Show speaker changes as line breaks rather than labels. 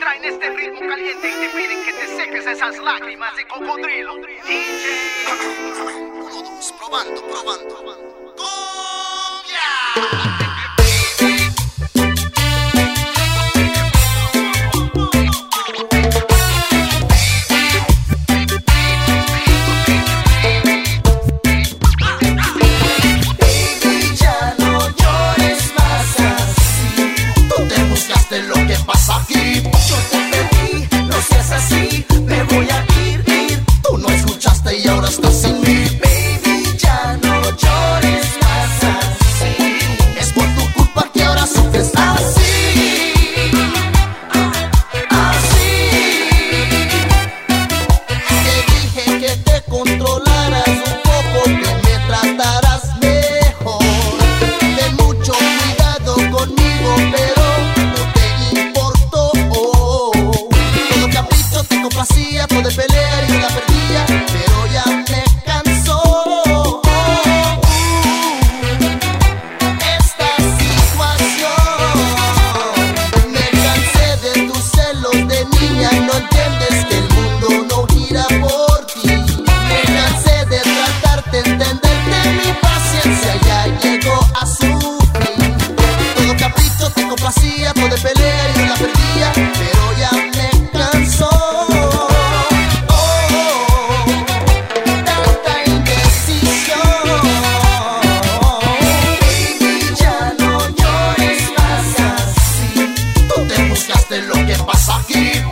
traen este ritmo caliente y te piden que te seques esas lágrimas de cocodrilo. DJ.
Todos probando, probando. ¡Cumbia! Sin mí, baby, ya no llores más así. Es por tu culpa que ahora sufres así. Así. Te dije que te controlaras un poco, que me trataras mejor. de mucho cuidado conmigo, pero no te importó. Todo lo que aplico, tengo placer, poder pelear y ir a. No entiendes que el mundo no gira por ti. Me cansé de tratarte, entenderte. Mi paciencia ya llegó a su fin. Todo capricho te complacía, pude pelear y no la perdía. Pero ya me cansó. Oh, tanta indecisión. Y ya no llores más así. ¿Dónde buscaste lo que pasa aquí?